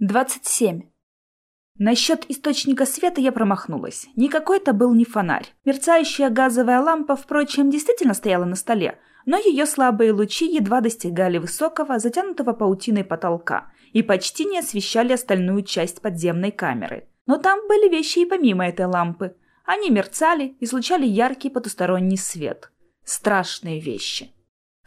27. Насчет источника света я промахнулась. Никакой это был не фонарь. Мерцающая газовая лампа, впрочем, действительно стояла на столе, но ее слабые лучи едва достигали высокого, затянутого паутиной потолка и почти не освещали остальную часть подземной камеры. Но там были вещи и помимо этой лампы. Они мерцали, излучали яркий потусторонний свет. Страшные вещи.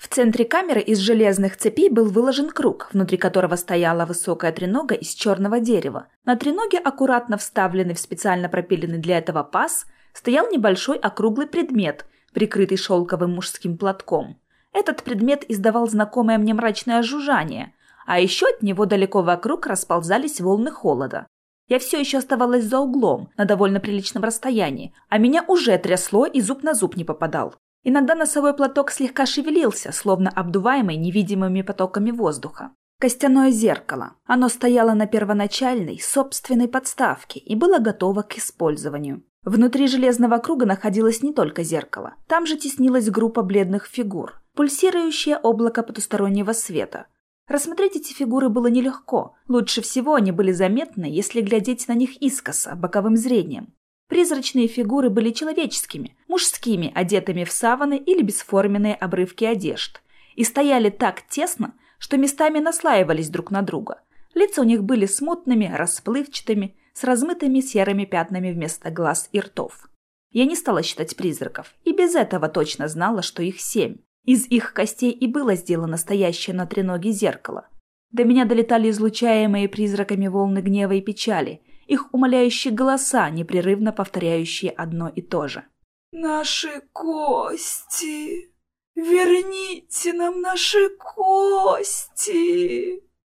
В центре камеры из железных цепей был выложен круг, внутри которого стояла высокая тренога из черного дерева. На треноге, аккуратно вставленный в специально пропиленный для этого паз, стоял небольшой округлый предмет, прикрытый шелковым мужским платком. Этот предмет издавал знакомое мне мрачное жужжание, а еще от него далеко вокруг расползались волны холода. Я все еще оставалась за углом, на довольно приличном расстоянии, а меня уже трясло и зуб на зуб не попадал. Иногда носовой платок слегка шевелился, словно обдуваемый невидимыми потоками воздуха. Костяное зеркало. Оно стояло на первоначальной, собственной подставке и было готово к использованию. Внутри железного круга находилось не только зеркало. Там же теснилась группа бледных фигур, пульсирующее облако потустороннего света. Рассмотреть эти фигуры было нелегко. Лучше всего они были заметны, если глядеть на них искоса, боковым зрением. Призрачные фигуры были человеческими, мужскими, одетыми в саваны или бесформенные обрывки одежд, и стояли так тесно, что местами наслаивались друг на друга. Лица у них были смутными, расплывчатыми, с размытыми серыми пятнами вместо глаз и ртов. Я не стала считать призраков, и без этого точно знала, что их семь. Из их костей и было сделано настоящее на треноге зеркало. До меня долетали излучаемые призраками волны гнева и печали, их умоляющие голоса, непрерывно повторяющие одно и то же. «Наши кости! Верните нам наши кости!»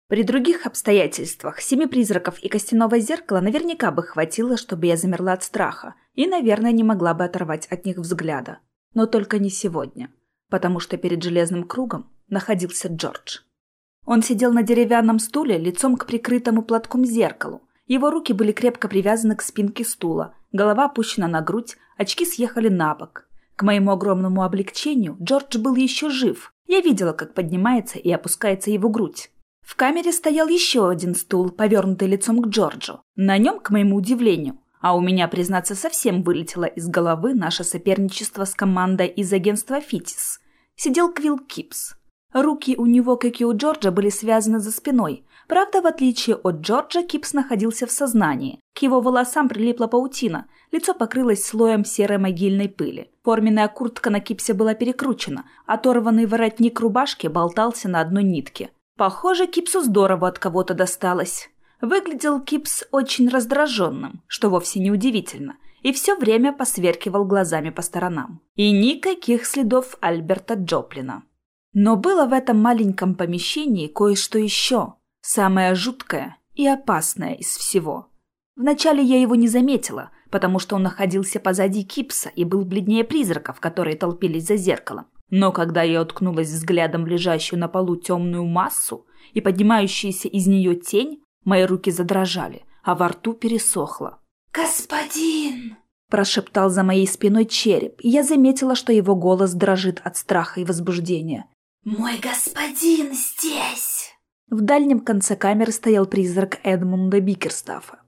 При других обстоятельствах семи призраков и костяного зеркала наверняка бы хватило, чтобы я замерла от страха, и, наверное, не могла бы оторвать от них взгляда. Но только не сегодня, потому что перед железным кругом находился Джордж. Он сидел на деревянном стуле лицом к прикрытому платком зеркалу, его руки были крепко привязаны к спинке стула, голова опущена на грудь, очки съехали на бок. К моему огромному облегчению Джордж был еще жив. Я видела, как поднимается и опускается его грудь. В камере стоял еще один стул, повернутый лицом к Джорджу. На нем, к моему удивлению, а у меня, признаться, совсем вылетело из головы наше соперничество с командой из агентства «Фитис», сидел Квилл Кипс. Руки у него, как и у Джорджа, были связаны за спиной, Правда, в отличие от Джорджа, Кипс находился в сознании. К его волосам прилипла паутина, лицо покрылось слоем серой могильной пыли. Форменная куртка на Кипсе была перекручена, оторванный воротник рубашки болтался на одной нитке. Похоже, Кипсу здорово от кого-то досталось. Выглядел Кипс очень раздраженным, что вовсе не удивительно, и все время посверкивал глазами по сторонам. И никаких следов Альберта Джоплина. Но было в этом маленьком помещении кое-что еще – Самое жуткое и опасное из всего. Вначале я его не заметила, потому что он находился позади Кипса и был бледнее призраков, которые толпились за зеркалом. Но когда я уткнулась взглядом в лежащую на полу темную массу и поднимающуюся из нее тень, мои руки задрожали, а во рту пересохло. «Господин!» – прошептал за моей спиной череп, и я заметила, что его голос дрожит от страха и возбуждения. «Мой господин здесь!» В дальнем конце камеры стоял призрак Эдмунда Бикерстафа.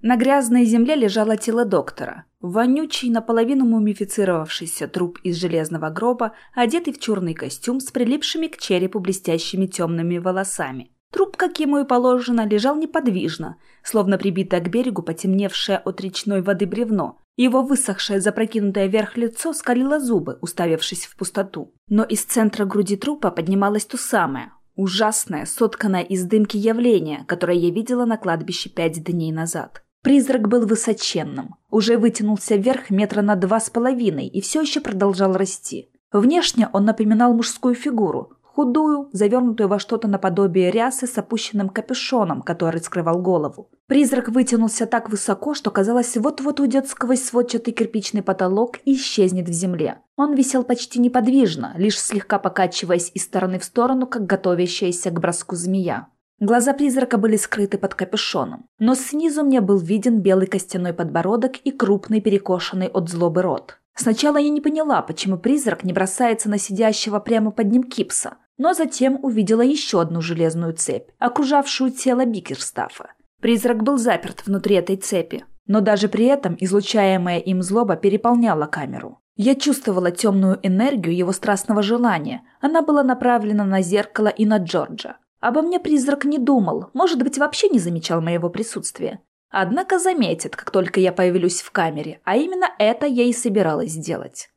На грязной земле лежало тело доктора. Вонючий, наполовину мумифицировавшийся труп из железного гроба, одетый в черный костюм с прилипшими к черепу блестящими темными волосами. Труп, как ему и положено, лежал неподвижно, словно прибитое к берегу потемневшее от речной воды бревно. Его высохшее, запрокинутое вверх лицо скалило зубы, уставившись в пустоту. Но из центра груди трупа поднималось то самое, Ужасное, сотканное из дымки явление, которое я видела на кладбище пять дней назад. Призрак был высоченным, уже вытянулся вверх метра на два с половиной и все еще продолжал расти. Внешне он напоминал мужскую фигуру, худую, завернутую во что-то наподобие рясы с опущенным капюшоном, который скрывал голову. Призрак вытянулся так высоко, что казалось, вот-вот уйдет сквозь сводчатый кирпичный потолок и исчезнет в земле. Он висел почти неподвижно, лишь слегка покачиваясь из стороны в сторону, как готовящаяся к броску змея. Глаза призрака были скрыты под капюшоном, но снизу мне был виден белый костяной подбородок и крупный перекошенный от злобы рот. Сначала я не поняла, почему призрак не бросается на сидящего прямо под ним кипса, но затем увидела еще одну железную цепь, окружавшую тело Бикерстафа. Призрак был заперт внутри этой цепи, но даже при этом излучаемая им злоба переполняла камеру. Я чувствовала темную энергию его страстного желания. Она была направлена на зеркало и на Джорджа. Обо мне призрак не думал, может быть, вообще не замечал моего присутствия. Однако заметит, как только я появлюсь в камере, а именно это я и собиралась сделать.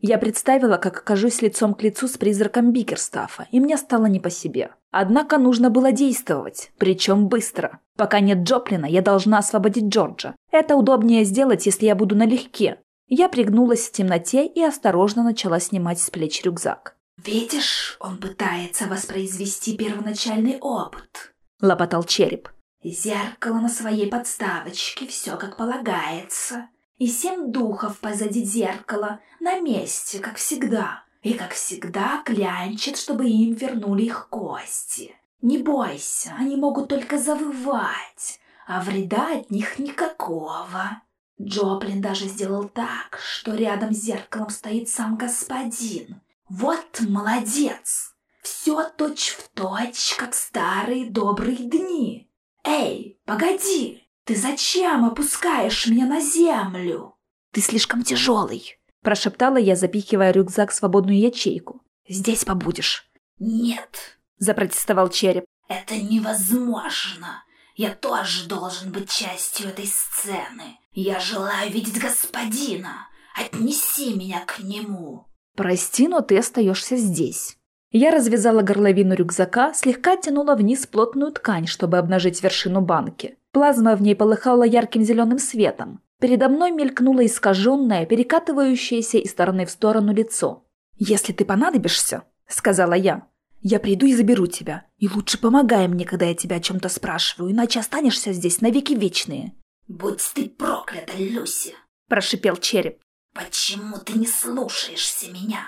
Я представила, как окажусь лицом к лицу с призраком Бикерстафа, и мне стало не по себе. Однако нужно было действовать, причем быстро. Пока нет Джоплина, я должна освободить Джорджа. Это удобнее сделать, если я буду налегке. Я пригнулась в темноте и осторожно начала снимать с плеч рюкзак. «Видишь, он пытается воспроизвести первоначальный опыт», — лопотал череп. «Зеркало на своей подставочке, все как полагается и семь духов позади зеркала, на месте, как всегда. И, как всегда, клянчит, чтобы им вернули их кости. Не бойся, они могут только завывать, а вреда от них никакого. Джоплин даже сделал так, что рядом с зеркалом стоит сам господин. Вот молодец! Все точь-в-точь, точь, как старые добрые дни. Эй, погоди! «Ты зачем опускаешь меня на землю?» «Ты слишком тяжелый», – прошептала я, запихивая рюкзак в свободную ячейку. «Здесь побудешь». «Нет», – запротестовал череп. «Это невозможно. Я тоже должен быть частью этой сцены. Я желаю видеть господина. Отнеси меня к нему». «Прости, но ты остаешься здесь». Я развязала горловину рюкзака, слегка тянула вниз плотную ткань, чтобы обнажить вершину банки. Плазма в ней полыхала ярким зеленым светом. Передо мной мелькнуло искаженное, перекатывающееся из стороны в сторону лицо. «Если ты понадобишься», — сказала я, — «я приду и заберу тебя. И лучше помогай мне, когда я тебя о чем-то спрашиваю, иначе останешься здесь навеки вечные». «Будь ты проклята, Люси!» – прошипел череп. «Почему ты не слушаешься меня?»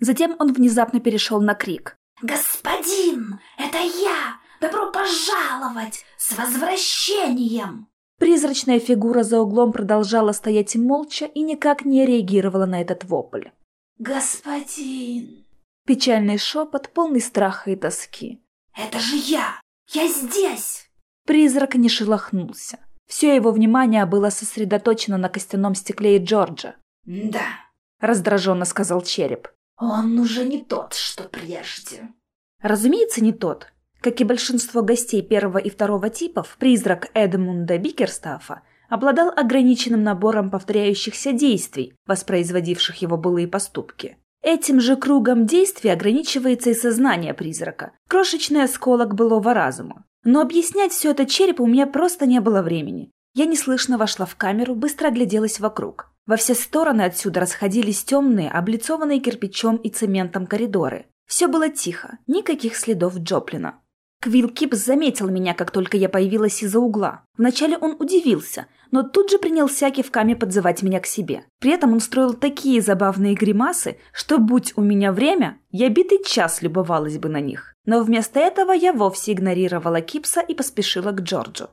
Затем он внезапно перешел на крик. «Господин, это я! Добро пожаловать! С возвращением!» Призрачная фигура за углом продолжала стоять молча и никак не реагировала на этот вопль. «Господин!» Печальный шепот, полный страха и тоски. «Это же я! Я здесь!» Призрак не шелохнулся. Все его внимание было сосредоточено на костяном стекле и Джорджа. «Да», — раздраженно сказал череп. «Он уже не тот, что прежде». Разумеется, не тот. Как и большинство гостей первого и второго типов, призрак Эдмунда Бикерстафа обладал ограниченным набором повторяющихся действий, воспроизводивших его былые поступки. Этим же кругом действий ограничивается и сознание призрака, крошечный осколок былого разума. Но объяснять все это черепу у меня просто не было времени. Я неслышно вошла в камеру, быстро огляделась вокруг. Во все стороны отсюда расходились темные, облицованные кирпичом и цементом коридоры. Все было тихо, никаких следов Джоплина. Квилл Кипс заметил меня, как только я появилась из-за угла. Вначале он удивился, но тут же принялся кивками подзывать меня к себе. При этом он строил такие забавные гримасы, что, будь у меня время, я битый час любовалась бы на них. Но вместо этого я вовсе игнорировала Кипса и поспешила к Джорджу.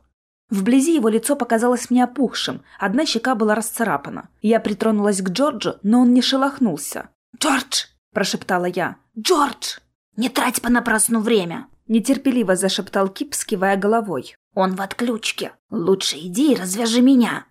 Вблизи его лицо показалось мне опухшим, одна щека была расцарапана. Я притронулась к Джорджу, но он не шелохнулся. «Джордж!» – прошептала я. «Джордж! Не трать понапрасну время!» – нетерпеливо зашептал Кип, скивая головой. «Он в отключке. Лучше иди и развяжи меня!»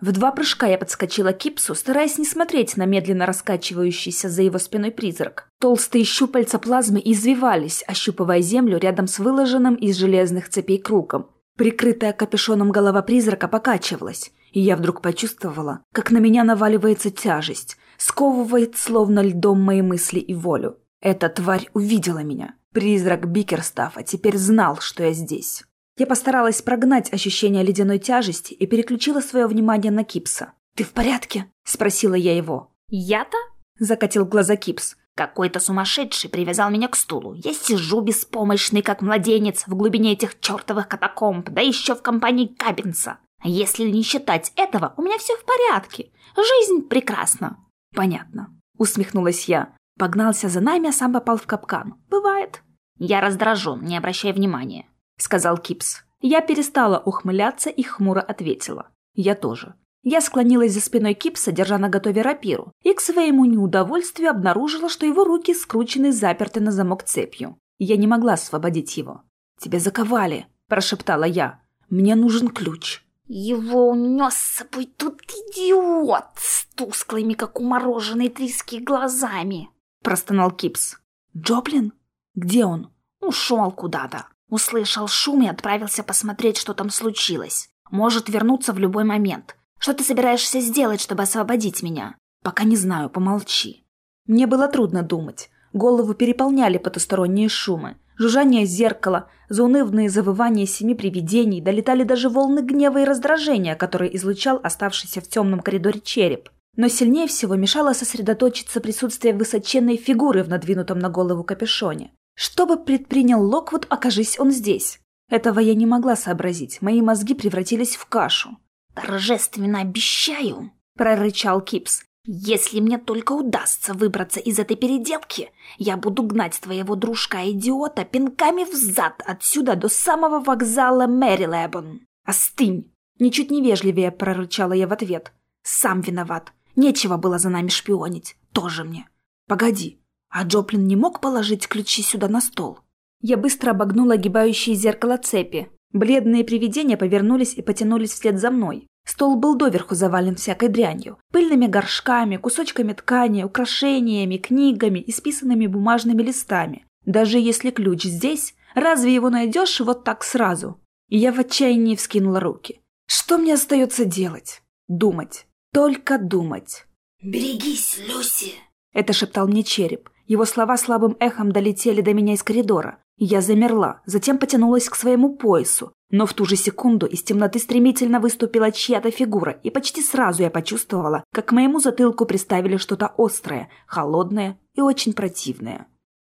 В два прыжка я подскочила к Кипсу, стараясь не смотреть на медленно раскачивающийся за его спиной призрак. Толстые щупальца плазмы извивались, ощупывая землю рядом с выложенным из железных цепей кругом. Прикрытая капюшоном голова призрака покачивалась, и я вдруг почувствовала, как на меня наваливается тяжесть, сковывает словно льдом мои мысли и волю. Эта тварь увидела меня. Призрак Бикерстафа теперь знал, что я здесь. Я постаралась прогнать ощущение ледяной тяжести и переключила свое внимание на Кипса. «Ты в порядке?» – спросила я его. «Я-то?» – закатил глаза Кипс. Какой-то сумасшедший привязал меня к стулу. Я сижу беспомощный, как младенец, в глубине этих чертовых катакомб, да еще в компании Кабинса. Если не считать этого, у меня все в порядке. Жизнь прекрасна. Понятно. Усмехнулась я. Погнался за нами, а сам попал в капкан. Бывает. Я раздражен, не обращай внимания. Сказал Кипс. Я перестала ухмыляться и хмуро ответила. Я тоже. Я склонилась за спиной Кипса, держа на готове рапиру, и к своему неудовольствию обнаружила, что его руки скручены заперты на замок цепью. Я не могла освободить его. «Тебя заковали», – прошептала я. «Мне нужен ключ». «Его унес с собой тут идиот с тусклыми, как у мороженой трески, глазами», – простонал Кипс. «Джоплин? Где он?» «Ушел куда-то. Услышал шум и отправился посмотреть, что там случилось. Может вернуться в любой момент. Что ты собираешься сделать, чтобы освободить меня?» «Пока не знаю, помолчи». Мне было трудно думать. Голову переполняли потусторонние шумы. Жужжание зеркала, заунывные завывания семи привидений, долетали даже волны гнева и раздражения, которые излучал оставшийся в темном коридоре череп. Но сильнее всего мешало сосредоточиться присутствие высоченной фигуры в надвинутом на голову капюшоне. Что бы предпринял Локвуд, окажись он здесь? Этого я не могла сообразить, мои мозги превратились в кашу. «Торжественно обещаю!» — прорычал Кипс. Если мне только удастся выбраться из этой переделки, я буду гнать твоего дружка-идиота пинками в зад отсюда до самого вокзала Мэрилэбон. Остынь! Ничуть невежливее прорычала я в ответ. Сам виноват. Нечего было за нами шпионить. Тоже мне. Погоди, а Джоплин не мог положить ключи сюда на стол? Я быстро обогнула огибающие зеркало цепи. Бледные привидения повернулись и потянулись вслед за мной. Стол был доверху завален всякой дрянью. Пыльными горшками, кусочками ткани, украшениями, книгами и списанными бумажными листами. Даже если ключ здесь, разве его найдешь вот так сразу? И я в отчаянии вскинула руки. Что мне остается делать? Думать. Только думать. «Берегись, Люси!» Это шептал мне череп. Его слова слабым эхом долетели до меня из коридора. Я замерла, затем потянулась к своему поясу, но в ту же секунду из темноты стремительно выступила чья-то фигура, и почти сразу я почувствовала, как к моему затылку приставили что-то острое, холодное и очень противное.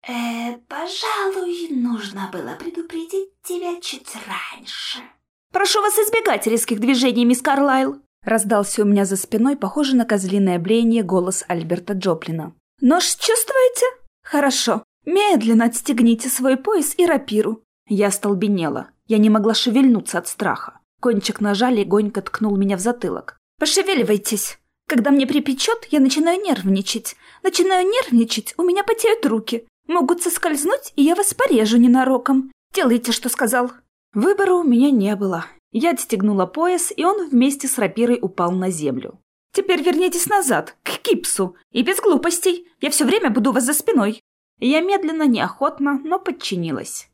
«Э, пожалуй, нужно было предупредить тебя чуть раньше». «Прошу вас избегать резких движений, мисс Карлайл!» Раздался у меня за спиной, похоже на козлиное блеяние, голос Альберта Джоплина. «Нож чувствуете? Хорошо. Медленно отстегните свой пояс и рапиру». Я столбенела. Я не могла шевельнуться от страха. Кончик ножа легонько ткнул меня в затылок. «Пошевеливайтесь! Когда мне припечет, я начинаю нервничать. Начинаю нервничать, у меня потеют руки. Могут соскользнуть, и я вас порежу ненароком. Делайте, что сказал». Выбора у меня не было. Я отстегнула пояс, и он вместе с рапирой упал на землю. «Теперь вернитесь назад, к Кипсу, и без глупостей. Я все время буду у вас за спиной». Я медленно, неохотно, но подчинилась.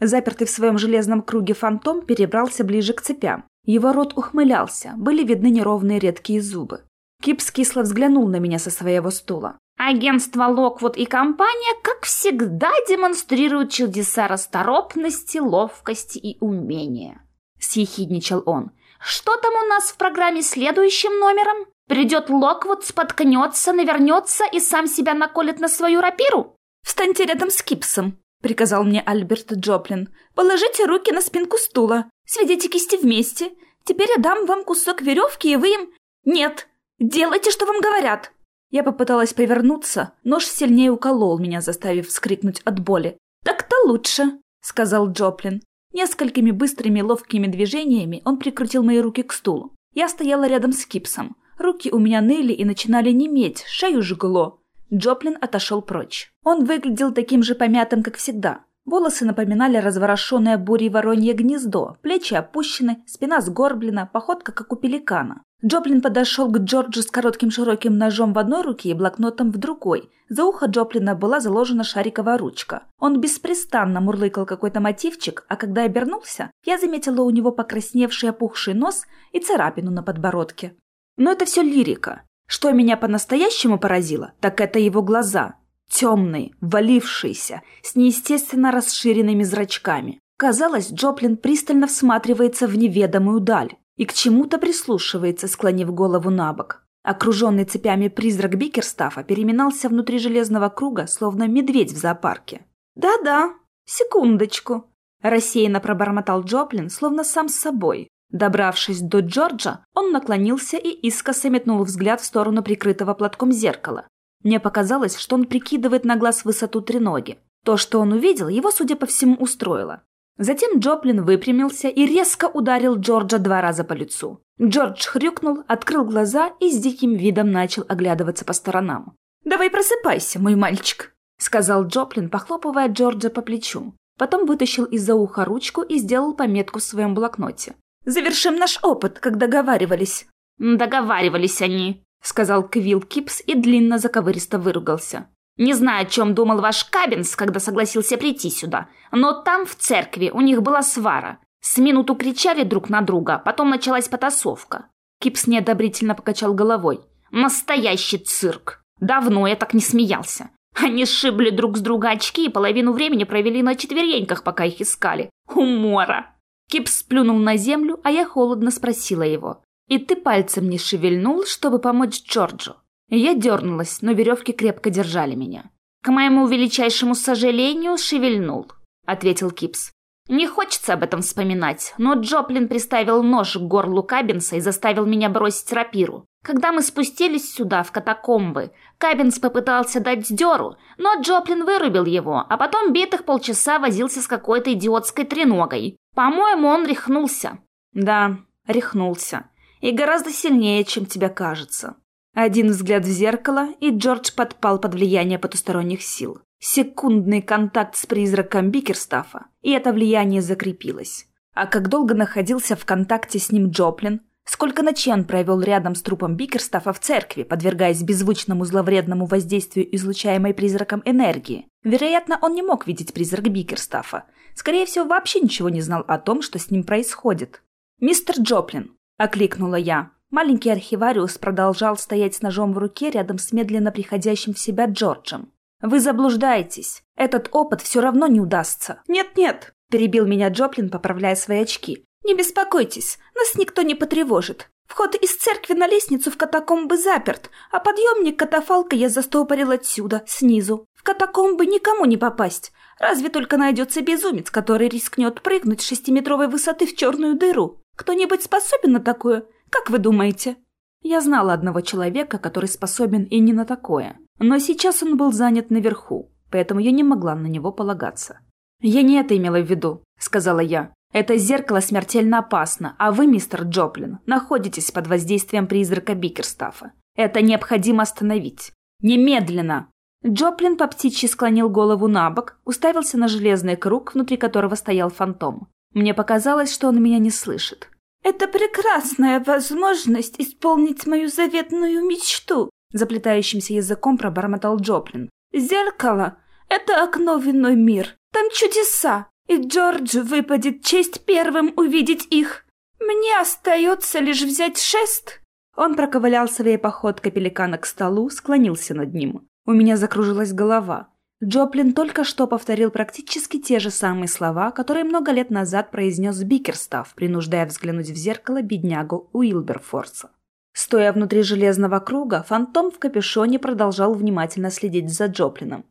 Запертый в своем железном круге фантом перебрался ближе к цепям. Его рот ухмылялся, были видны неровные редкие зубы. Кипс кисло взглянул на меня со своего стула. Агентство Локвуд и компания, как всегда, демонстрируют чудеса расторопности, ловкости и умения. Съехидничал он. Что там у нас в программе следующим номером? Придет Локвуд, споткнется, навернется и сам себя наколет на свою рапиру? «Встаньте рядом с Кипсом», — приказал мне Альберт Джоплин. «Положите руки на спинку стула, сведите кисти вместе. Теперь я дам вам кусок веревки, и вы им... Нет, делайте, что вам говорят». Я попыталась повернуться, нож сильнее уколол меня, заставив вскрикнуть от боли. «Так-то лучше», — сказал Джоплин. Несколькими быстрыми ловкими движениями он прикрутил мои руки к стулу. Я стояла рядом с Кипсом. Руки у меня ныли и начинали неметь, шею жгло. Джоплин отошел прочь. Он выглядел таким же помятым, как всегда. Волосы напоминали разворошенное бурей воронье гнездо, плечи опущены, спина сгорблена, походка как у пеликана. Джоплин подошел к Джорджу с коротким широким ножом в одной руке и блокнотом в другой. За ухо Джоплина была заложена шариковая ручка. Он беспрестанно мурлыкал какой-то мотивчик, а когда обернулся, я заметила у него покрасневший опухший нос и царапину на подбородке. Но это все лирика. Что меня по-настоящему поразило, так это его глаза. Темные, валившиеся, с неестественно расширенными зрачками. Казалось, Джоплин пристально всматривается в неведомую даль и к чему-то прислушивается, склонив голову на бок. Окруженный цепями призрак Бикерстафа переминался внутри железного круга, словно медведь в зоопарке. «Да-да, секундочку», – рассеянно пробормотал Джоплин, словно сам с собой. Добравшись до Джорджа, он наклонился и искоса метнул взгляд в сторону прикрытого платком зеркала. Мне показалось, что он прикидывает на глаз высоту треноги. То, что он увидел, его, судя по всему, устроило. Затем Джоплин выпрямился и резко ударил Джорджа два раза по лицу. Джордж хрюкнул, открыл глаза и с диким видом начал оглядываться по сторонам. «Давай просыпайся, мой мальчик!» сказал Джоплин, похлопывая Джорджа по плечу. Потом вытащил из-за уха ручку и сделал пометку в своем блокноте. «Завершим наш опыт, как договаривались». «Договаривались они», — сказал Квилл Кипс и длинно заковыристо выругался. «Не знаю, о чем думал ваш Кабинс, когда согласился прийти сюда, но там, в церкви, у них была свара. С минуту кричали друг на друга, потом началась потасовка». Кипс неодобрительно покачал головой. «Настоящий цирк! Давно я так не смеялся. Они сшибли друг с друга очки и половину времени провели на четвереньках, пока их искали. Умора!» Кипс сплюнул на землю, а я холодно спросила его. «И ты пальцем не шевельнул, чтобы помочь Джорджу?» Я дернулась, но веревки крепко держали меня. «К моему величайшему сожалению, шевельнул», — ответил Кипс. «Не хочется об этом вспоминать, но Джоплин приставил нож к горлу Кабинса и заставил меня бросить рапиру. Когда мы спустились сюда, в катакомбы, Кабинс попытался дать дёру, но Джоплин вырубил его, а потом битых полчаса возился с какой-то идиотской треногой. По-моему, он рехнулся. Да, рехнулся. И гораздо сильнее, чем тебе кажется. Один взгляд в зеркало, и Джордж подпал под влияние потусторонних сил. Секундный контакт с призраком Бикерстафа, и это влияние закрепилось. А как долго находился в контакте с ним Джоплин, Сколько ночей он провел рядом с трупом Бикерстафа в церкви, подвергаясь беззвучному зловредному воздействию излучаемой призраком энергии. Вероятно, он не мог видеть призрак Бикерстафа. Скорее всего, вообще ничего не знал о том, что с ним происходит. «Мистер Джоплин!» – окликнула я. Маленький архивариус продолжал стоять с ножом в руке рядом с медленно приходящим в себя Джорджем. «Вы заблуждаетесь. Этот опыт все равно не удастся». «Нет-нет», – перебил меня Джоплин, поправляя свои очки. «Не беспокойтесь, нас никто не потревожит. Вход из церкви на лестницу в катакомбы заперт, а подъемник катафалка я застопорил отсюда, снизу. В катакомбы никому не попасть. Разве только найдется безумец, который рискнет прыгнуть с шестиметровой высоты в черную дыру. Кто-нибудь способен на такое? Как вы думаете?» Я знала одного человека, который способен и не на такое. Но сейчас он был занят наверху, поэтому я не могла на него полагаться. «Я не это имела в виду», — сказала я. Это зеркало смертельно опасно, а вы, мистер Джоплин, находитесь под воздействием призрака Бикерстафа. Это необходимо остановить. Немедленно!» Джоплин по птичьи склонил голову на бок, уставился на железный круг, внутри которого стоял фантом. Мне показалось, что он меня не слышит. «Это прекрасная возможность исполнить мою заветную мечту», заплетающимся языком пробормотал Джоплин. «Зеркало — это окно в иной мир. Там чудеса и Джорджу выпадет честь первым увидеть их. Мне остается лишь взять шест». Он проковылял своей походкой пеликана к столу, склонился над ним. У меня закружилась голова. Джоплин только что повторил практически те же самые слова, которые много лет назад произнес Бикерстав, принуждая взглянуть в зеркало беднягу Уилберфорса. Стоя внутри железного круга, фантом в капюшоне продолжал внимательно следить за Джоплином.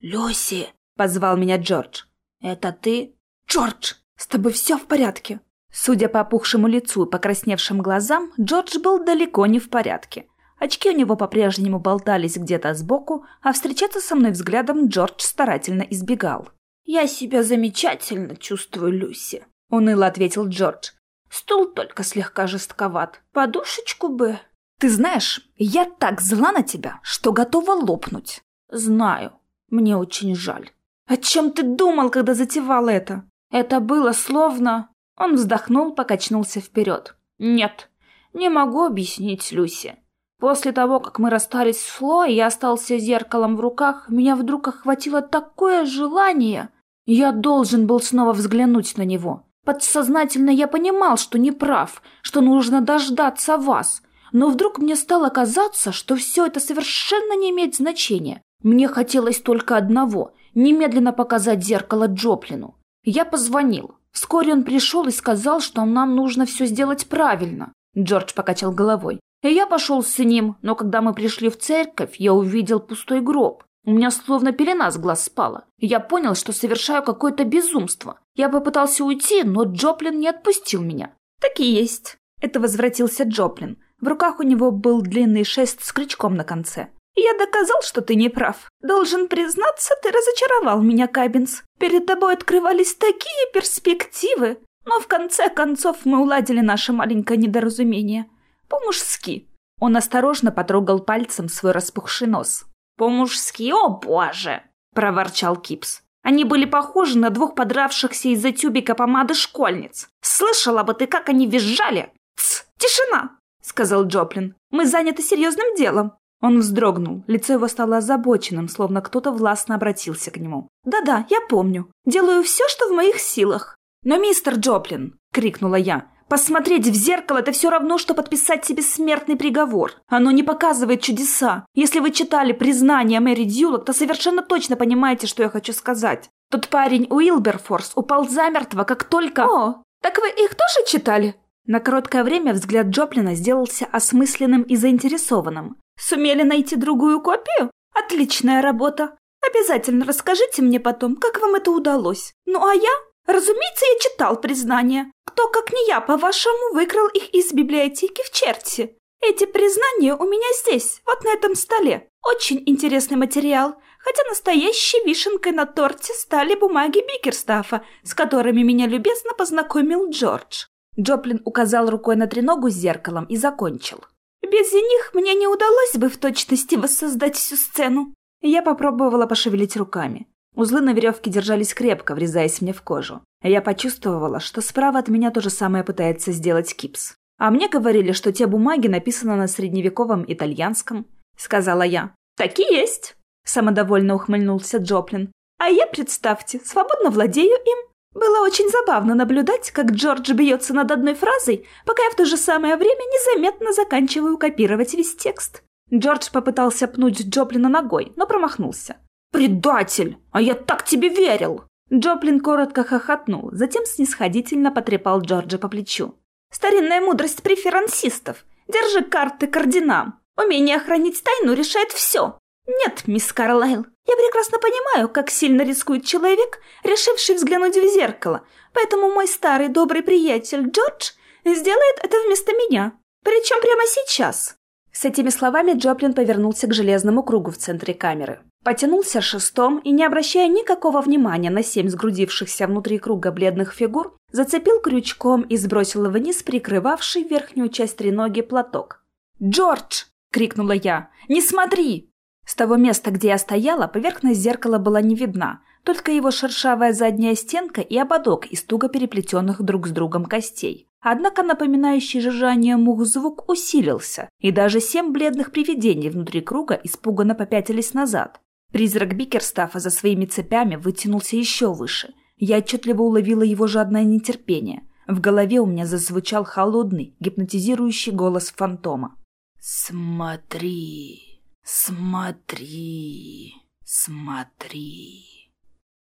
«Люси!» — позвал меня Джордж. «Это ты?» «Джордж, с тобой все в порядке?» Судя по опухшему лицу и покрасневшим глазам, Джордж был далеко не в порядке. Очки у него по-прежнему болтались где-то сбоку, а встречаться со мной взглядом Джордж старательно избегал. «Я себя замечательно чувствую, Люси», — уныло ответил Джордж. «Стул только слегка жестковат. Подушечку бы». «Ты знаешь, я так зла на тебя, что готова лопнуть». «Знаю. Мне очень жаль». «О чем ты думал, когда затевал это?» «Это было словно...» Он вздохнул, покачнулся вперед. «Нет, не могу объяснить, Люси. После того, как мы расстались с Фло, и я остался зеркалом в руках, меня вдруг охватило такое желание. Я должен был снова взглянуть на него. Подсознательно я понимал, что не прав, что нужно дождаться вас. Но вдруг мне стало казаться, что все это совершенно не имеет значения. Мне хотелось только одного немедленно показать зеркало Джоплину. Я позвонил. Вскоре он пришел и сказал, что нам нужно все сделать правильно. Джордж покачал головой. И я пошел с ним, но когда мы пришли в церковь, я увидел пустой гроб. У меня словно пелена с глаз спала. Я понял, что совершаю какое-то безумство. Я попытался уйти, но Джоплин не отпустил меня. Так и есть. Это возвратился Джоплин. В руках у него был длинный шест с крючком на конце. Я доказал, что ты не прав. Должен признаться, ты разочаровал меня, Кабинс. Перед тобой открывались такие перспективы. Но в конце концов мы уладили наше маленькое недоразумение. По-мужски. Он осторожно потрогал пальцем свой распухший нос. По-мужски, о боже! проворчал Кипс. Они были похожи на двух подравшихся из-за тюбика помады школьниц. Слышала бы ты, как они визжали? Тсс, тишина, сказал Джоплин. Мы заняты серьезным делом. Он вздрогнул, лицо его стало озабоченным, словно кто-то властно обратился к нему. «Да-да, я помню. Делаю все, что в моих силах». «Но, мистер Джоплин!» — крикнула я. Посмотреть в зеркало – это все равно, что подписать себе смертный приговор. Оно не показывает чудеса. Если вы читали признание Мэри Дьюлок, то совершенно точно понимаете, что я хочу сказать. Тот парень Уилберфорс упал замертво, как только... О, так вы их тоже читали? На короткое время взгляд Джоплина сделался осмысленным и заинтересованным. Сумели найти другую копию? Отличная работа. Обязательно расскажите мне потом, как вам это удалось. Ну а я Разумеется, я читал признания. Кто, как не я, по-вашему, выкрал их из библиотеки в черте? Эти признания у меня здесь, вот на этом столе. Очень интересный материал, хотя настоящей вишенкой на торте стали бумаги Бикерстафа, с которыми меня любезно познакомил Джордж. Джоплин указал рукой на треногу с зеркалом и закончил. Без них мне не удалось бы в точности воссоздать всю сцену. Я попробовала пошевелить руками. Узлы на веревке держались крепко, врезаясь мне в кожу. Я почувствовала, что справа от меня то же самое пытается сделать Кипс. А мне говорили, что те бумаги написаны на средневековом итальянском, сказала я. Так и есть, самодовольно ухмыльнулся Джоплин. А я, представьте, свободно владею им. Было очень забавно наблюдать, как Джордж бьется над одной фразой, пока я в то же самое время незаметно заканчиваю копировать весь текст. Джордж попытался пнуть Джоплина ногой, но промахнулся. «Предатель! А я так тебе верил!» Джоплин коротко хохотнул, затем снисходительно потрепал Джорджа по плечу. «Старинная мудрость преферансистов. Держи карты к орденам. Умение хранить тайну решает все. Нет, мисс Карлайл, я прекрасно понимаю, как сильно рискует человек, решивший взглянуть в зеркало, поэтому мой старый добрый приятель Джордж сделает это вместо меня. Причем прямо сейчас». С этими словами Джоплин повернулся к железному кругу в центре камеры. Потянулся шестом и, не обращая никакого внимания на семь сгрудившихся внутри круга бледных фигур, зацепил крючком и сбросил вниз прикрывавший верхнюю часть треноги платок. «Джордж!» — крикнула я. «Не смотри!» С того места, где я стояла, поверхность зеркала была не видна, только его шершавая задняя стенка и ободок из туго переплетенных друг с другом костей. Однако напоминающий жужжание мух звук усилился, и даже семь бледных привидений внутри круга испуганно попятились назад. Призрак Бикерстафа за своими цепями вытянулся еще выше. Я отчетливо уловила его жадное нетерпение. В голове у меня зазвучал холодный, гипнотизирующий голос фантома. «Смотри, смотри, смотри».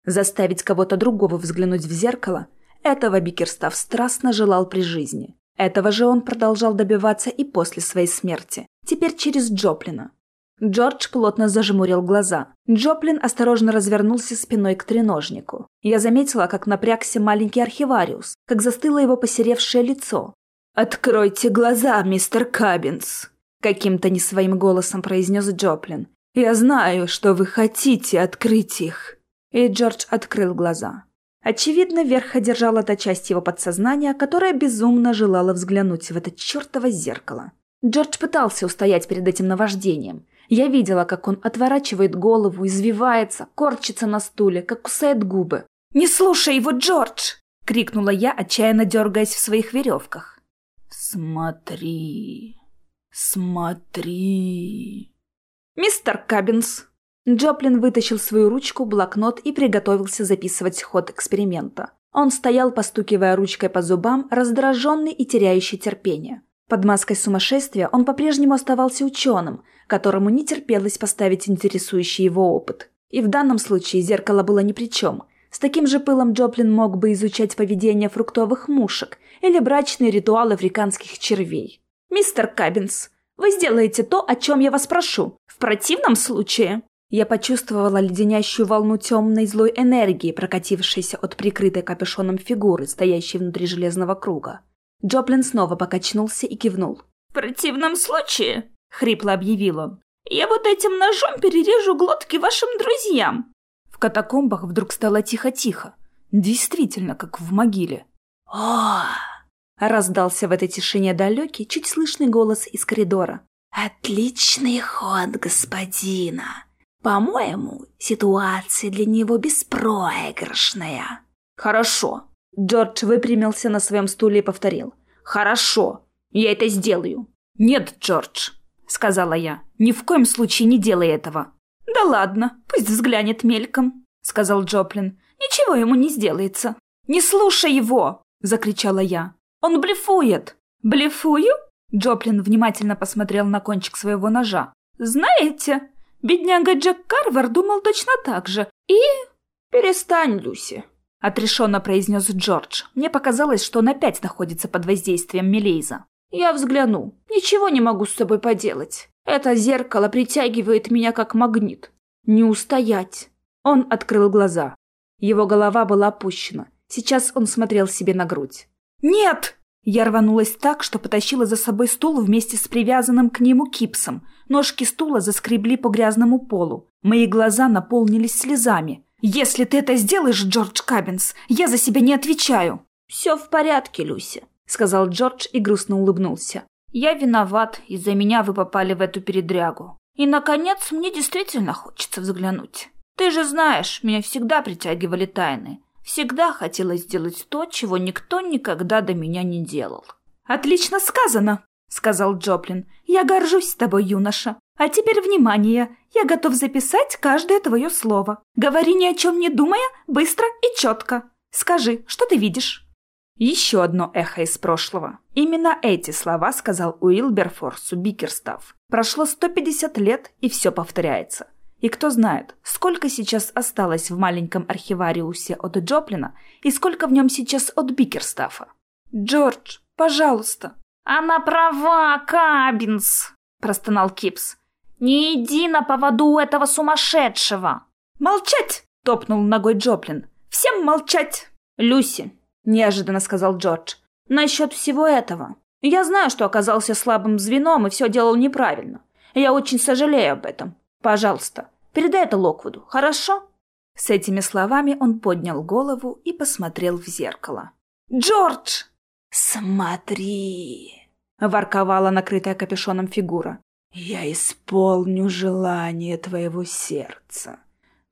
Заставить кого-то другого взглянуть в зеркало – этого Бикерстав страстно желал при жизни. Этого же он продолжал добиваться и после своей смерти, теперь через Джоплина. Джордж плотно зажмурил глаза. Джоплин осторожно развернулся спиной к треножнику. Я заметила, как напрягся маленький архивариус, как застыло его посеревшее лицо. «Откройте глаза, мистер Кабинс!» Каким-то не своим голосом произнес Джоплин. «Я знаю, что вы хотите открыть их!» И Джордж открыл глаза. Очевидно, верх одержала та часть его подсознания, которая безумно желала взглянуть в это чертово зеркало. Джордж пытался устоять перед этим наваждением, я видела, как он отворачивает голову, извивается, корчится на стуле, как кусает губы. «Не слушай его, Джордж!» — крикнула я, отчаянно дергаясь в своих веревках. «Смотри, смотри...» «Мистер Кабинс!» Джоплин вытащил свою ручку, блокнот и приготовился записывать ход эксперимента. Он стоял, постукивая ручкой по зубам, раздраженный и теряющий терпение. Под маской сумасшествия он по-прежнему оставался ученым, которому не терпелось поставить интересующий его опыт. И в данном случае зеркало было ни при чем. С таким же пылом Джоплин мог бы изучать поведение фруктовых мушек или брачный ритуал африканских червей. «Мистер Кабинс, вы сделаете то, о чем я вас прошу. В противном случае...» Я почувствовала леденящую волну темной злой энергии, прокатившейся от прикрытой капюшоном фигуры, стоящей внутри железного круга. Джоплин снова покачнулся и кивнул. «В противном случае», — хрипло объявил он, — «я вот этим ножом перережу глотки вашим друзьям». В катакомбах вдруг стало тихо-тихо. Действительно, как в могиле. «О!» — раздался в этой тишине далекий, чуть слышный голос из коридора. «Отличный ход, господина! По-моему, ситуация для него беспроигрышная. Хорошо. Джордж выпрямился на своем стуле и повторил. Хорошо. Я это сделаю. Нет, Джордж, сказала я. Ни в коем случае не делай этого. Да ладно, пусть взглянет мельком, сказал Джоплин. Ничего ему не сделается. Не слушай его, закричала я. Он блефует. Блефую? Джоплин внимательно посмотрел на кончик своего ножа. Знаете, бедняга Джек Карвер думал точно так же. И... Перестань, Люси, отрешенно произнес Джордж. Мне показалось, что он опять находится под воздействием Мелейза. Я взгляну. Ничего не могу с собой поделать. Это зеркало притягивает меня как магнит. Не устоять. Он открыл глаза. Его голова была опущена. Сейчас он смотрел себе на грудь. «Нет!» Я рванулась так, что потащила за собой стул вместе с привязанным к нему кипсом. Ножки стула заскребли по грязному полу. Мои глаза наполнились слезами. «Если ты это сделаешь, Джордж Кабинс, я за себя не отвечаю!» «Все в порядке, Люся», — сказал Джордж и грустно улыбнулся. «Я виноват, из-за меня вы попали в эту передрягу. И, наконец, мне действительно хочется взглянуть. Ты же знаешь, меня всегда притягивали тайны. Всегда хотелось сделать то, чего никто никогда до меня не делал. «Отлично сказано!» — сказал Джоплин. «Я горжусь тобой, юноша. А теперь внимание! Я готов записать каждое твое слово. Говори ни о чем не думая, быстро и четко. Скажи, что ты видишь?» Еще одно эхо из прошлого. Именно эти слова сказал Уилл Берфорсу Бикерстав. Прошло 150 лет, и все повторяется. И кто знает, сколько сейчас осталось в маленьком архивариусе от Джоплина и сколько в нем сейчас от Бикерстафа. «Джордж, пожалуйста!» «Она права, Кабинс!» – простонал Кипс. «Не иди на поводу у этого сумасшедшего!» «Молчать!» – топнул ногой Джоплин. «Всем молчать!» «Люси!» – неожиданно сказал Джордж. «Насчет всего этого. Я знаю, что оказался слабым звеном и все делал неправильно. Я очень сожалею об этом. Пожалуйста, передай это Локвуду, хорошо?» С этими словами он поднял голову и посмотрел в зеркало. «Джордж!» «Смотри!» — ворковала накрытая капюшоном фигура. «Я исполню желание твоего сердца,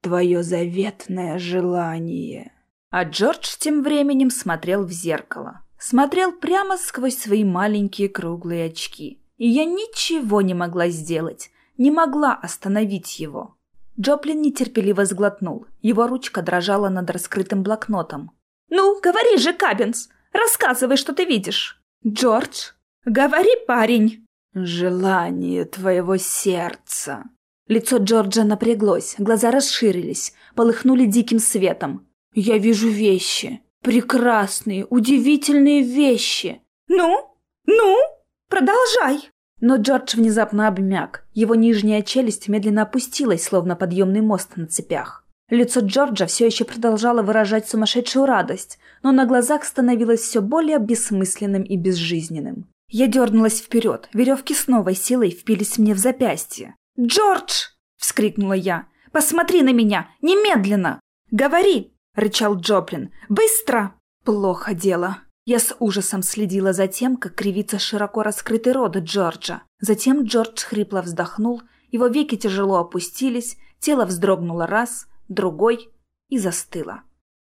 твое заветное желание». А Джордж тем временем смотрел в зеркало. Смотрел прямо сквозь свои маленькие круглые очки. И я ничего не могла сделать, не могла остановить его. Джоплин нетерпеливо сглотнул. Его ручка дрожала над раскрытым блокнотом. «Ну, говори же, Кабинс! Рассказывай, что ты видишь!» «Джордж, говори, парень!» «Желание твоего сердца!» Лицо Джорджа напряглось, глаза расширились, полыхнули диким светом. «Я вижу вещи. Прекрасные, удивительные вещи!» «Ну? Ну? Продолжай!» Но Джордж внезапно обмяк. Его нижняя челюсть медленно опустилась, словно подъемный мост на цепях. Лицо Джорджа все еще продолжало выражать сумасшедшую радость, но на глазах становилось все более бессмысленным и безжизненным. Я дернулась вперед, веревки с новой силой впились мне в запястье. «Джордж!» — вскрикнула я. «Посмотри на меня! Немедленно!» «Говори!» — рычал Джоплин. «Быстро!» «Плохо дело!» Я с ужасом следила за тем, как кривится широко раскрытый рот Джорджа. Затем Джордж хрипло вздохнул, его веки тяжело опустились, тело вздрогнуло раз, другой и застыло.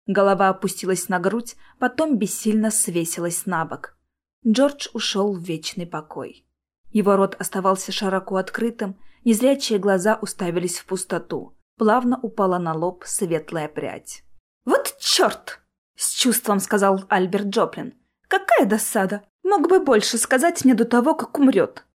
Голова опустилась на грудь, потом бессильно свесилась на бок. Джордж ушел в вечный покой. Его рот оставался широко открытым, незрячие глаза уставились в пустоту. Плавно упала на лоб светлая прядь. «Вот черт!» С чувством сказал Альберт Джоплин. «Какая досада! Мог бы больше сказать мне до того, как умрет.